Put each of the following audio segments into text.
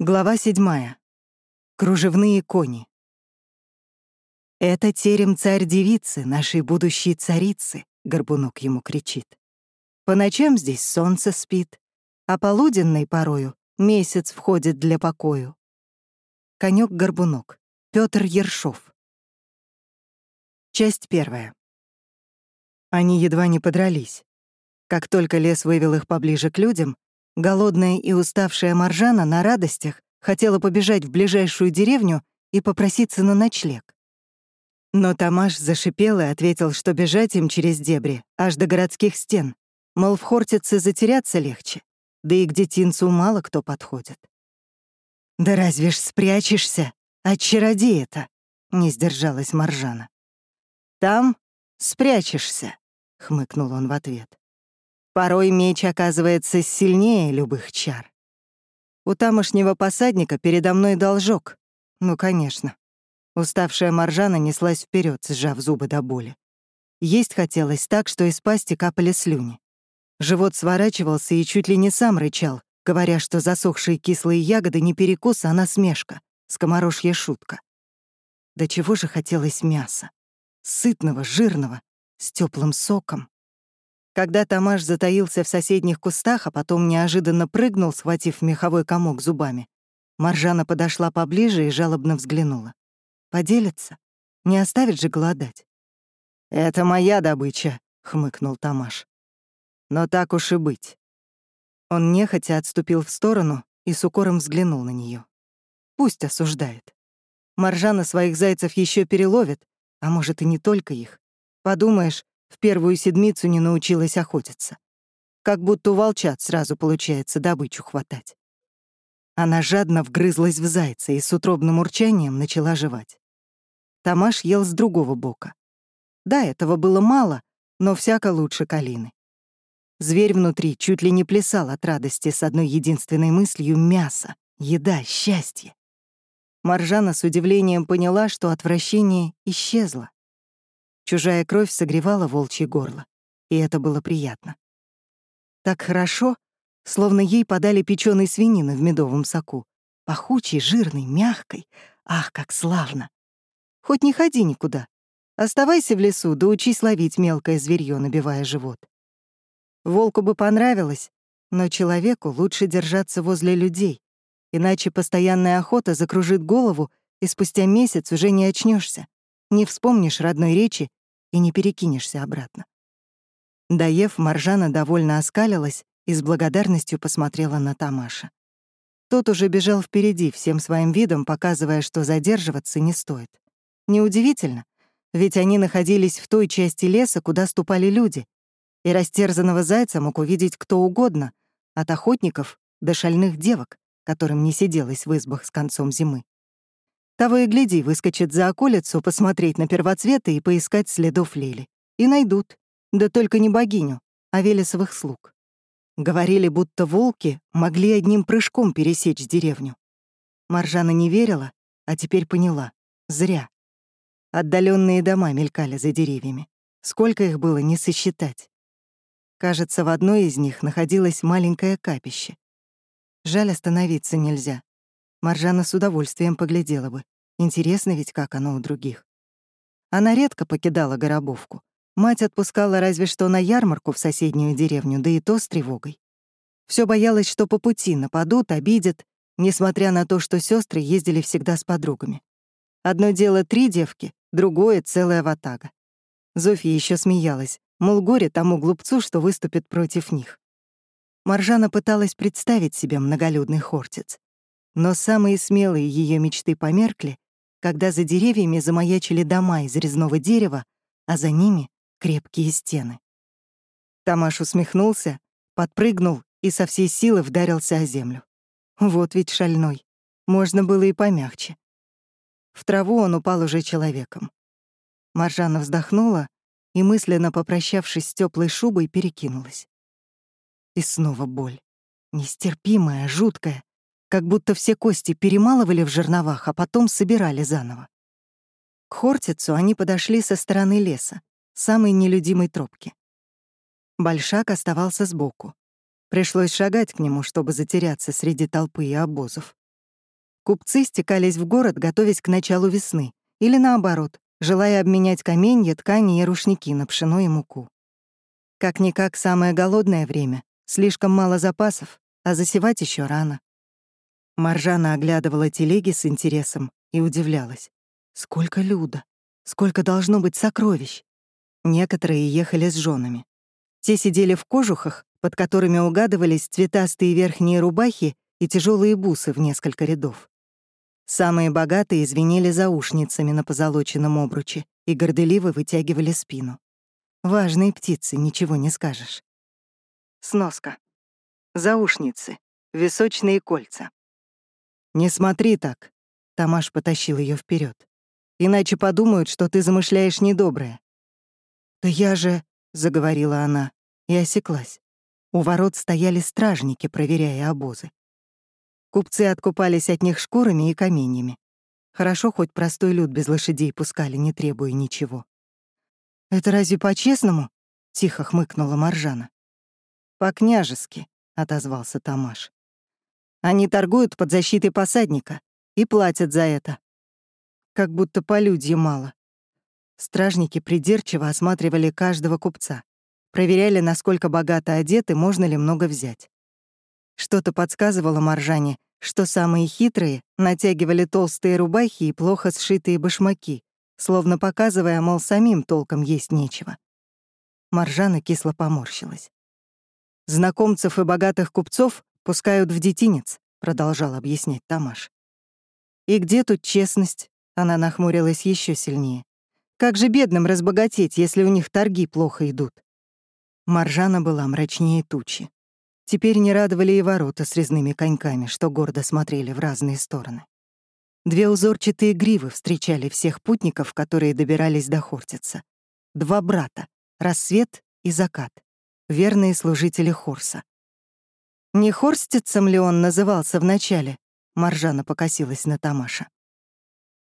Глава седьмая. Кружевные кони. «Это терем царь-девицы, нашей будущей царицы», — Горбунок ему кричит. «По ночам здесь солнце спит, а полуденной порою месяц входит для покою». Конёк-горбунок. Пётр Ершов. Часть первая. Они едва не подрались. Как только лес вывел их поближе к людям, Голодная и уставшая Маржана на радостях хотела побежать в ближайшую деревню и попроситься на ночлег. Но Тамаш зашипел и ответил, что бежать им через дебри, аж до городских стен. Мол, в Хортице затеряться легче, да и к детинцу мало кто подходит. «Да разве ж спрячешься? От чародея-то!» — не сдержалась Маржана. «Там спрячешься», — хмыкнул он в ответ. Порой меч оказывается сильнее любых чар. У тамошнего посадника передо мной должок. Ну, конечно. Уставшая Маржана неслась вперед, сжав зубы до боли. Есть хотелось так, что из пасти капали слюни. Живот сворачивался и чуть ли не сам рычал, говоря, что засохшие кислые ягоды не перекус, а насмешка, скоморожья шутка. Да чего же хотелось мяса? Сытного, жирного, с теплым соком. Когда Тамаш затаился в соседних кустах, а потом неожиданно прыгнул, схватив меховой комок зубами, Маржана подошла поближе и жалобно взглянула. «Поделится? Не оставит же голодать?» «Это моя добыча», — хмыкнул Тамаш. «Но так уж и быть». Он нехотя отступил в сторону и с укором взглянул на нее. Пусть осуждает. Маржана своих зайцев еще переловит, а может и не только их. Подумаешь, в первую седмицу не научилась охотиться. Как будто у волчат сразу получается добычу хватать. Она жадно вгрызлась в зайца и с утробным урчанием начала жевать. Тамаш ел с другого бока. Да, этого было мало, но всяко лучше калины. Зверь внутри чуть ли не плясал от радости с одной единственной мыслью — мясо, еда, счастье. Маржана с удивлением поняла, что отвращение исчезло. Чужая кровь согревала волчье горло, и это было приятно. Так хорошо, словно ей подали печёной свинины в медовом соку. Пахучей, жирной, мягкой. Ах, как славно! Хоть не ходи никуда. Оставайся в лесу, да учись ловить мелкое зверьё, набивая живот. Волку бы понравилось, но человеку лучше держаться возле людей, иначе постоянная охота закружит голову, и спустя месяц уже не очнешься, не вспомнишь родной речи и не перекинешься обратно. Доев, Маржана довольно оскалилась и с благодарностью посмотрела на Тамаша. Тот уже бежал впереди, всем своим видом показывая, что задерживаться не стоит. Неудивительно, ведь они находились в той части леса, куда ступали люди, и растерзанного зайца мог увидеть кто угодно, от охотников до шальных девок, которым не сиделось в избах с концом зимы. Того и гляди, выскочит за околицу посмотреть на первоцветы и поискать следов Лили. И найдут. Да только не богиню, а Велесовых слуг. Говорили, будто волки могли одним прыжком пересечь деревню. Маржана не верила, а теперь поняла. Зря. Отдаленные дома мелькали за деревьями. Сколько их было, не сосчитать. Кажется, в одной из них находилось маленькое капище. Жаль, остановиться нельзя. Маржана с удовольствием поглядела бы. Интересно ведь, как оно у других. Она редко покидала Горобовку. Мать отпускала разве что на ярмарку в соседнюю деревню, да и то с тревогой. Все боялась, что по пути нападут, обидят, несмотря на то, что сестры ездили всегда с подругами. Одно дело три девки, другое — целая ватага. Зофья еще смеялась, мол, горе тому глупцу, что выступит против них. Маржана пыталась представить себе многолюдный хортиц. Но самые смелые ее мечты померкли, когда за деревьями замаячили дома из резного дерева, а за ними — крепкие стены. Тамаш усмехнулся, подпрыгнул и со всей силы вдарился о землю. Вот ведь шальной. Можно было и помягче. В траву он упал уже человеком. Маржана вздохнула и, мысленно попрощавшись с теплой шубой, перекинулась. И снова боль. Нестерпимая, жуткая, как будто все кости перемалывали в жерновах, а потом собирали заново. К Хортицу они подошли со стороны леса, самой нелюдимой тропки. Большак оставался сбоку. Пришлось шагать к нему, чтобы затеряться среди толпы и обозов. купцы стекались в город, готовясь к началу весны, или наоборот, желая обменять каменья, ткани и рушники на пшено и муку. Как-никак самое голодное время, слишком мало запасов, а засевать еще рано. Маржана оглядывала телеги с интересом и удивлялась. Сколько люда, сколько должно быть сокровищ. Некоторые ехали с женами. Те сидели в кожухах, под которыми угадывались цветастые верхние рубахи и тяжелые бусы в несколько рядов. Самые богатые звенели заушницами на позолоченном обруче и горделиво вытягивали спину. Важные птицы, ничего не скажешь. Сноска. Заушницы. Височные кольца. «Не смотри так», — Тамаш потащил ее вперед. «Иначе подумают, что ты замышляешь недоброе». «Да я же...» — заговорила она и осеклась. У ворот стояли стражники, проверяя обозы. Купцы откупались от них шкурами и каменьями. Хорошо, хоть простой люд без лошадей пускали, не требуя ничего. «Это разве по-честному?» — тихо хмыкнула Маржана. «По-княжески», — отозвался Тамаш. «Они торгуют под защитой посадника и платят за это. Как будто полюдья мало». Стражники придирчиво осматривали каждого купца, проверяли, насколько богато одеты, можно ли много взять. Что-то подсказывало Маржане, что самые хитрые натягивали толстые рубахи и плохо сшитые башмаки, словно показывая, мол, самим толком есть нечего. Маржана кисло поморщилась. «Знакомцев и богатых купцов пускают в детинец», — продолжал объяснять Тамаш. «И где тут честность?» — она нахмурилась еще сильнее. «Как же бедным разбогатеть, если у них торги плохо идут?» Маржана была мрачнее тучи. Теперь не радовали и ворота с резными коньками, что гордо смотрели в разные стороны. Две узорчатые гривы встречали всех путников, которые добирались до Хортица. Два брата — рассвет и закат, верные служители Хорса. Не Хорстицем ли он назывался вначале? Маржана покосилась на Тамаша.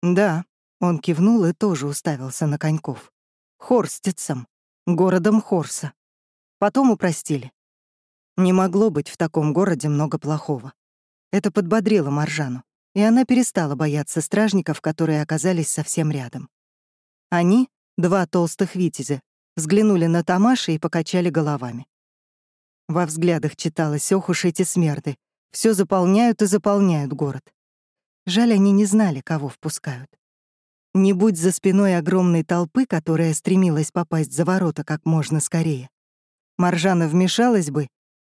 Да, он кивнул и тоже уставился на коньков. Хорстицем, городом Хорса. Потом упростили. Не могло быть в таком городе много плохого. Это подбодрило Маржану, и она перестала бояться стражников, которые оказались совсем рядом. Они, два толстых витязя, взглянули на Тамаша и покачали головами. Во взглядах читалось «Ох уж эти смерды! Все заполняют и заполняют город». Жаль, они не знали, кого впускают. Не будь за спиной огромной толпы, которая стремилась попасть за ворота как можно скорее. Маржана вмешалась бы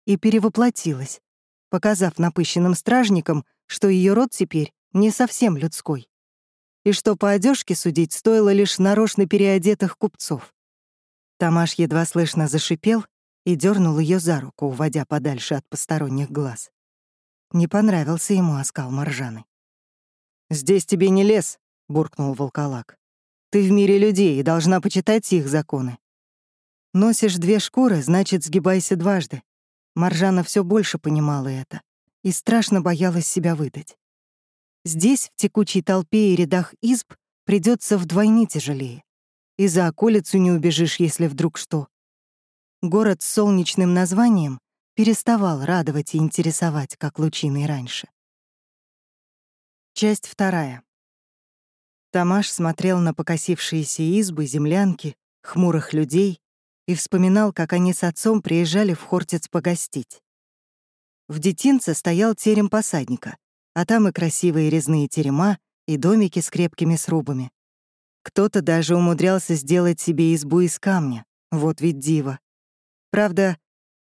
и перевоплотилась, показав напыщенным стражникам, что ее род теперь не совсем людской, и что по одежке судить стоило лишь нарочно переодетых купцов. Тамаш едва слышно зашипел и дернул ее за руку, уводя подальше от посторонних глаз. Не понравился ему оскал Маржаны. «Здесь тебе не лес», — буркнул волколак. «Ты в мире людей и должна почитать их законы. Носишь две шкуры, значит, сгибайся дважды. Маржана все больше понимала это и страшно боялась себя выдать. Здесь, в текучей толпе и рядах изб, придется вдвойне тяжелее. И за околицу не убежишь, если вдруг что. Город с солнечным названием переставал радовать и интересовать, как лучиной раньше. Часть вторая. Тамаш смотрел на покосившиеся избы, землянки, хмурых людей, и вспоминал, как они с отцом приезжали в Хортиц погостить. В детинце стоял терем посадника, а там и красивые резные терема, и домики с крепкими срубами. Кто-то даже умудрялся сделать себе избу из камня, вот ведь диво. Правда,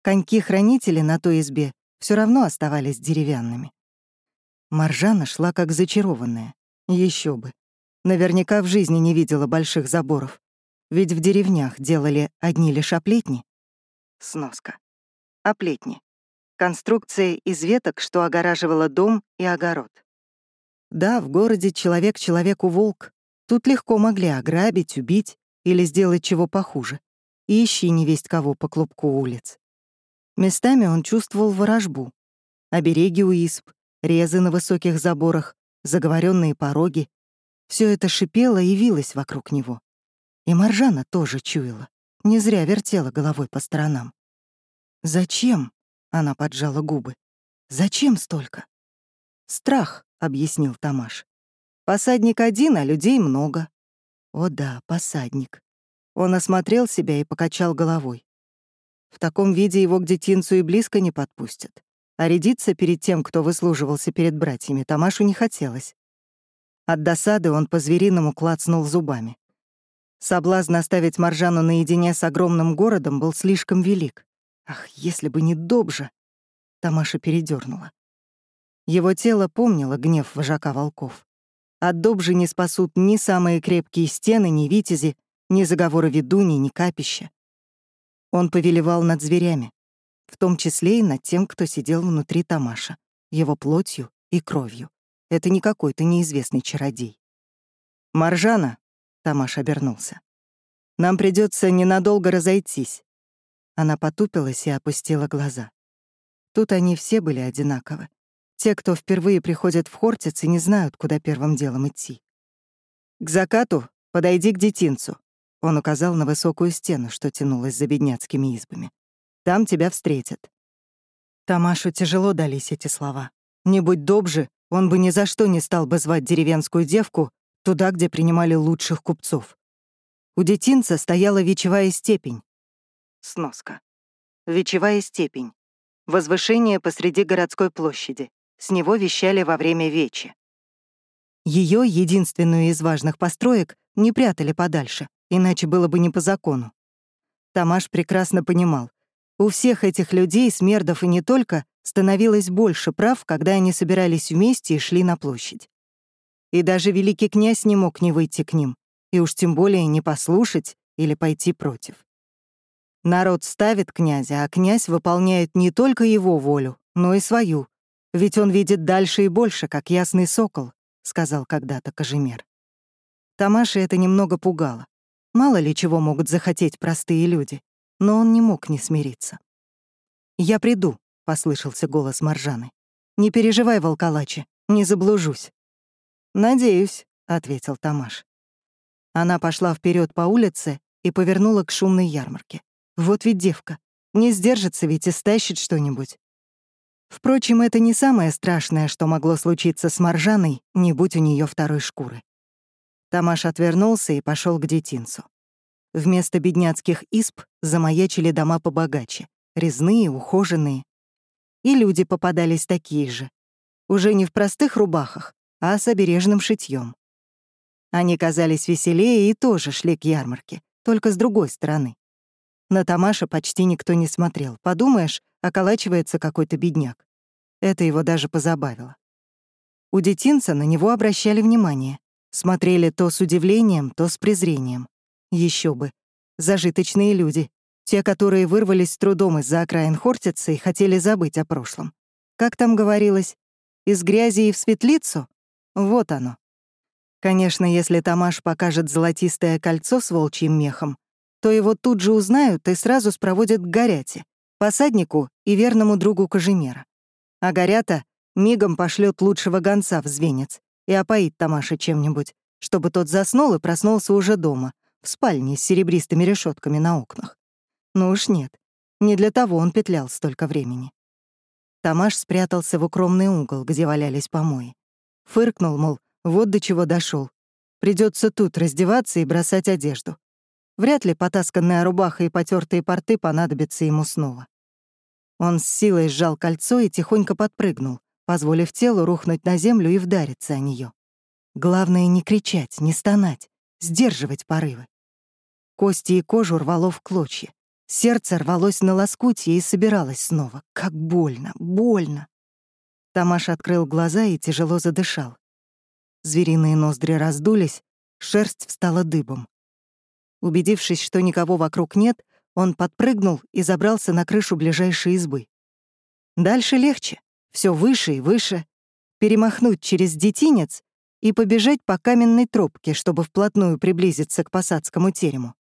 коньки-хранители на той избе все равно оставались деревянными. Маржана шла как зачарованная. Еще бы. Наверняка в жизни не видела больших заборов. Ведь в деревнях делали одни лишь оплетни. Сноска. Оплетни. Конструкция из веток, что огораживала дом и огород. Да, в городе человек человеку волк. Тут легко могли ограбить, убить или сделать чего похуже. И ищи невесть кого по клубку улиц. Местами он чувствовал ворожбу. Обереги у исп, резы на высоких заборах, заговоренные пороги. Все это шипело и вилось вокруг него. И Маржана тоже чуяла. Не зря вертела головой по сторонам. «Зачем?» — она поджала губы. «Зачем столько?» Страх, — объяснил Тамаш. Посадник один, а людей много. О да, посадник. Он осмотрел себя и покачал головой. В таком виде его к детинцу и близко не подпустят. А рядиться перед тем, кто выслуживался перед братьями, Тамашу не хотелось. От досады он по-звериному клацнул зубами. Соблазн оставить Маржану наедине с огромным городом был слишком велик. Ах, если бы не Добжа! Тамаша передернула. Его тело помнило гнев вожака волков. От Добжи не спасут ни самые крепкие стены, ни витязи, ни заговоры ведуни, ни капища. Он повелевал над зверями, в том числе и над тем, кто сидел внутри Тамаша, его плотью и кровью. Это не какой-то неизвестный чародей. «Маржана!» — Тамаш обернулся. «Нам придется ненадолго разойтись». Она потупилась и опустила глаза. Тут они все были одинаковы. Те, кто впервые приходят в Хортиц и не знают, куда первым делом идти. «К закату подойди к детинцу», — он указал на высокую стену, что тянулась за бедняцкими избами. «Там тебя встретят». Тамашу тяжело дались эти слова. Не будь добже, он бы ни за что не стал бы звать деревенскую девку туда, где принимали лучших купцов. У детинца стояла вечевая степень. Сноска. Вечевая степень. Возвышение посреди городской площади. С него вещали во время вечи. Ее, единственную из важных построек, не прятали подальше, иначе было бы не по закону. Тамаш прекрасно понимал, у всех этих людей, смердов и не только, становилось больше прав, когда они собирались вместе и шли на площадь. И даже великий князь не мог не выйти к ним, и уж тем более не послушать или пойти против. Народ ставит князя, а князь выполняет не только его волю, но и свою. Ведь он видит дальше и больше, как ясный сокол, — сказал когда-то Кожемер. Тамаши это немного пугало. Мало ли чего могут захотеть простые люди, но он не мог не смириться. «Я приду», — послышался голос Маржаны. «Не переживай, волколачи, не заблужусь». «Надеюсь», — ответил Тамаш. Она пошла вперед по улице и повернула к шумной ярмарке. Вот ведь девка. Не сдержится ведь и стащит что-нибудь. Впрочем, это не самое страшное, что могло случиться с Маржаной, не будь у нее второй шкуры. Тамаш отвернулся и пошел к детинцу. Вместо бедняцких исп замаячили дома побогаче, резные, ухоженные. И люди попадались такие же. Уже не в простых рубахах, а с обережным шитьем. Они казались веселее и тоже шли к ярмарке, только с другой стороны. На Тамаша почти никто не смотрел. Подумаешь, околачивается какой-то бедняк. Это его даже позабавило. У детинца на него обращали внимание. Смотрели то с удивлением, то с презрением. Еще бы. Зажиточные люди. Те, которые вырвались с трудом из-за окраин Хортицы и хотели забыть о прошлом. Как там говорилось? Из грязи и в светлицу? Вот оно. Конечно, если Тамаш покажет золотистое кольцо с волчьим мехом, то его тут же узнают и сразу спроводят к Горяте, посаднику и верному другу Кожемера. А Горята мигом пошлет лучшего гонца в звенец и опоит Тамаша чем-нибудь, чтобы тот заснул и проснулся уже дома, в спальне с серебристыми решетками на окнах. Ну уж нет, не для того он петлял столько времени. Тамаш спрятался в укромный угол, где валялись помои. Фыркнул, мол, вот до чего дошел. Придется тут раздеваться и бросать одежду. Вряд ли потасканная рубаха и потертые порты понадобятся ему снова. Он с силой сжал кольцо и тихонько подпрыгнул, позволив телу рухнуть на землю и вдариться о нее. Главное — не кричать, не стонать, сдерживать порывы. Кости и кожу рвало в клочья. Сердце рвалось на лоскутье и собиралось снова. Как больно, больно. Тамаш открыл глаза и тяжело задышал. Звериные ноздри раздулись, шерсть встала дыбом. Убедившись, что никого вокруг нет, он подпрыгнул и забрался на крышу ближайшей избы. Дальше легче, все выше и выше. Перемахнуть через детинец и побежать по каменной тропке, чтобы вплотную приблизиться к посадскому терему.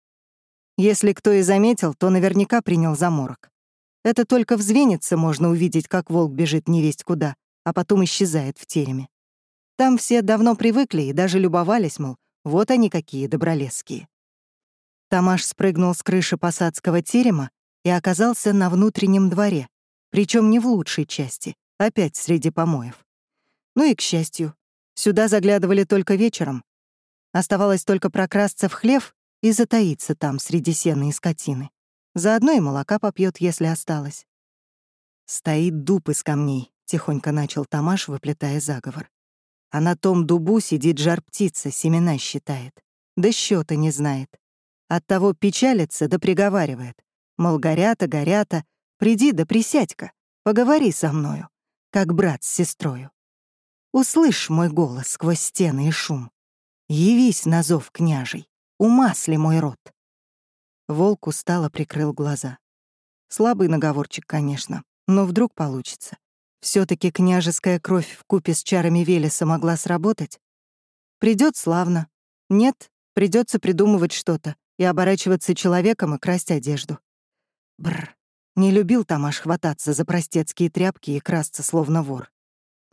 Если кто и заметил, то наверняка принял заморок. Это только в Звенице можно увидеть, как волк бежит невесть куда, а потом исчезает в тереме. Там все давно привыкли и даже любовались, мол, вот они какие добролесские. Тамаш спрыгнул с крыши посадского терема и оказался на внутреннем дворе, причем не в лучшей части, опять среди помоев. Ну и к счастью, сюда заглядывали только вечером. Оставалось только прокрасться в хлев и затаиться там среди сена и скотины. Заодно и молока попьет, если осталось. Стоит дуб из камней, тихонько начал Тамаш, выплетая заговор. А на том дубу сидит жар-птица, семена считает. Да счета не знает. Оттого печалится да приговаривает. Мол, горята, горята, приди да присядь-ка, поговори со мною, как брат с сестрою. Услышь мой голос сквозь стены и шум. Явись на зов княжий, умасли мой рот. Волк устало прикрыл глаза. Слабый наговорчик, конечно, но вдруг получится. все таки княжеская кровь в купе с чарами Велеса могла сработать? Придет славно. Нет, придется придумывать что-то и оборачиваться человеком и красть одежду. Бр. Не любил Тамаш хвататься за простецкие тряпки и красться словно вор.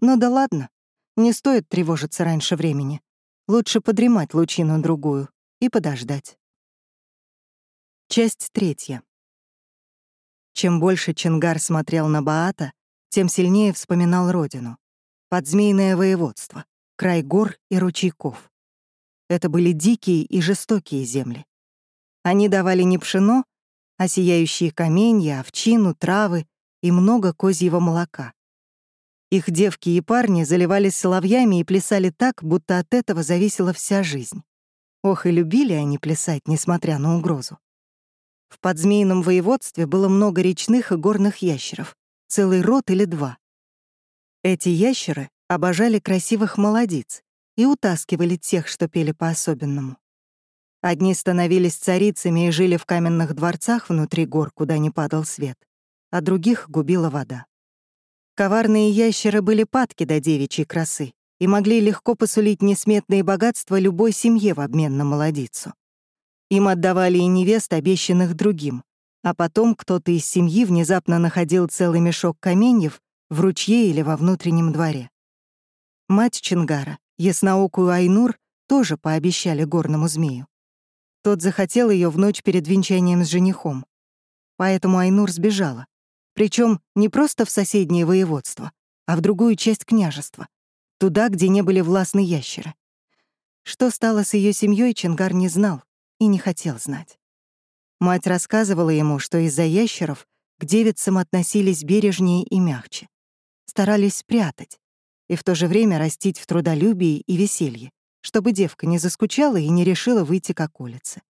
Ну да ладно, не стоит тревожиться раньше времени. Лучше подремать лучину другую и подождать. Часть третья. Чем больше Чингар смотрел на Баата, тем сильнее вспоминал родину. Подзмейное воеводство, край гор и ручейков. Это были дикие и жестокие земли. Они давали не пшено, а сияющие каменья, овчину, травы и много козьего молока. Их девки и парни заливались соловьями и плясали так, будто от этого зависела вся жизнь. Ох, и любили они плясать, несмотря на угрозу. В подзмеином воеводстве было много речных и горных ящеров, целый род или два. Эти ящеры обожали красивых молодиц и утаскивали тех, что пели по-особенному. Одни становились царицами и жили в каменных дворцах внутри гор, куда не падал свет, а других губила вода. Коварные ящеры были падки до девичьей красы и могли легко посулить несметные богатства любой семье в обмен на молодицу. Им отдавали и невест, обещанных другим, а потом кто-то из семьи внезапно находил целый мешок каменьев в ручье или во внутреннем дворе. Мать Чингара, ясноокую Айнур, тоже пообещали горному змею. Тот захотел ее в ночь перед венчанием с женихом. Поэтому Айнур сбежала. Причем не просто в соседнее воеводство, а в другую часть княжества, туда, где не были властны ящеры. Что стало с ее семьей, Чингар не знал и не хотел знать. Мать рассказывала ему, что из-за ящеров к девицам относились бережнее и мягче. Старались спрятать и в то же время растить в трудолюбии и веселье, чтобы девка не заскучала и не решила выйти к улице.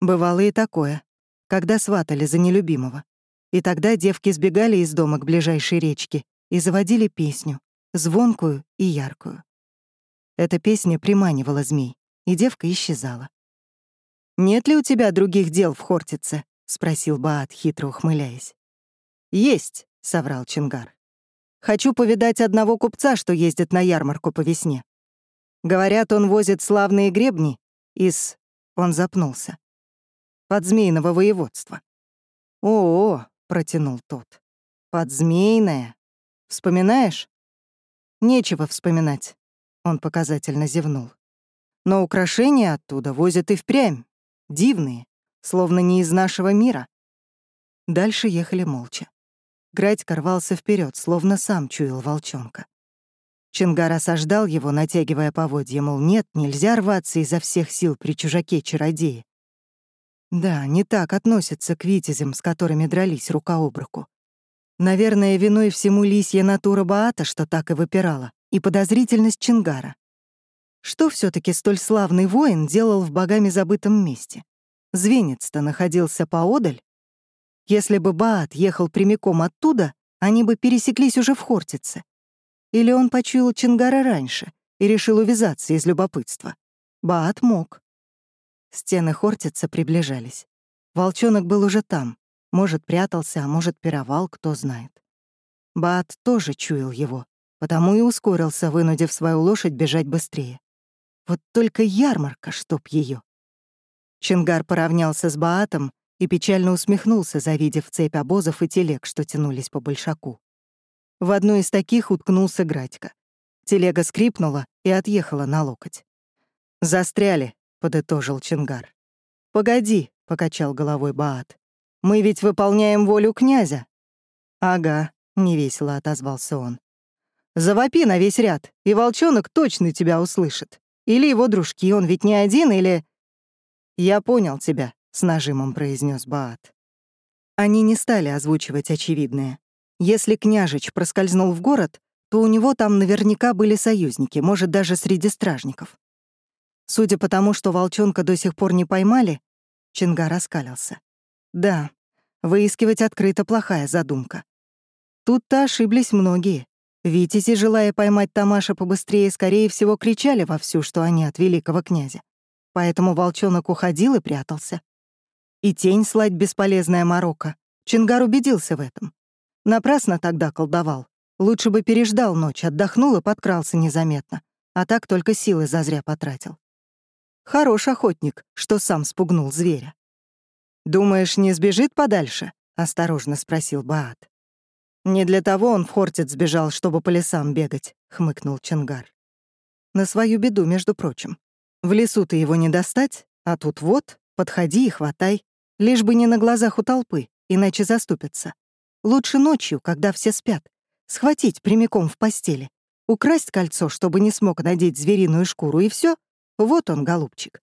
Бывало и такое, когда сватали за нелюбимого. И тогда девки сбегали из дома к ближайшей речке и заводили песню, звонкую и яркую. Эта песня приманивала змей, и девка исчезала. «Нет ли у тебя других дел в Хортице?» — спросил Баат, хитро ухмыляясь. «Есть», — соврал Чингар. «Хочу повидать одного купца, что ездит на ярмарку по весне. Говорят, он возит славные гребни из...» Он запнулся. «Подзмеиного воеводства». «О-о», — протянул тот. «Подзмейное. Вспоминаешь?» «Нечего вспоминать», — он показательно зевнул. «Но украшения оттуда возят и впрямь. Дивные, словно не из нашего мира. Дальше ехали молча. Градь рвался вперед, словно сам чуял волчонка. Чингар осаждал его, натягивая поводья, мол, нет, нельзя рваться изо всех сил при чужаке-чародее. Да, не так относятся к витязям, с которыми дрались рука об руку. Наверное, виной всему лисья натура Баата, что так и выпирала, и подозрительность Чингара. Что все таки столь славный воин делал в богами забытом месте? Звенец-то находился поодаль. Если бы Баат ехал прямиком оттуда, они бы пересеклись уже в Хортице. Или он почуял Чингара раньше и решил увязаться из любопытства. Баат мог. Стены Хортица приближались. Волчонок был уже там. Может, прятался, а может, пировал, кто знает. Баат тоже чуял его, потому и ускорился, вынудив свою лошадь бежать быстрее. Вот только ярмарка, чтоб ее. Чингар поравнялся с Баатом и печально усмехнулся, завидев цепь обозов и телег, что тянулись по большаку. В одну из таких уткнулся Градька. Телега скрипнула и отъехала на локоть. «Застряли», — подытожил Чингар. «Погоди», — покачал головой Баат. «Мы ведь выполняем волю князя». «Ага», — невесело отозвался он. Завопи на весь ряд, и волчонок точно тебя услышит. Или его дружки, он ведь не один, или...» «Я понял тебя», — с нажимом произнес Баат. Они не стали озвучивать очевидное. Если княжич проскользнул в город, то у него там наверняка были союзники, может, даже среди стражников. Судя по тому, что волчонка до сих пор не поймали, Чинга раскалился. Да, выискивать открыто плохая задумка. Тут-то ошиблись многие. Витязи, желая поймать Тамаша побыстрее, скорее всего, кричали вовсю, что они от великого князя. Поэтому волчонок уходил и прятался. И тень слать бесполезная морока. Чингар убедился в этом. Напрасно тогда колдовал. Лучше бы переждал ночь, отдохнул и подкрался незаметно. А так только силы зазря потратил. Хорош охотник, что сам спугнул зверя. «Думаешь, не сбежит подальше?» — осторожно спросил Баат. «Не для того он в Хортит сбежал, чтобы по лесам бегать», — хмыкнул Чингар. «На свою беду, между прочим. В лесу ты его не достать, а тут вот, подходи и хватай, лишь бы не на глазах у толпы, иначе заступятся. Лучше ночью, когда все спят, схватить прямиком в постели, украсть кольцо, чтобы не смог надеть звериную шкуру, и все. Вот он, голубчик».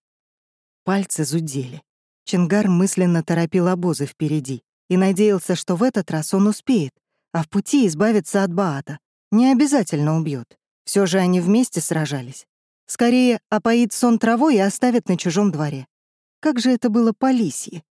Пальцы зудели. Чингар мысленно торопил обозы впереди и надеялся, что в этот раз он успеет, а в пути избавиться от Баата. Не обязательно убьет. Все же они вместе сражались. Скорее, опоит сон травой и оставит на чужом дворе. Как же это было по лисье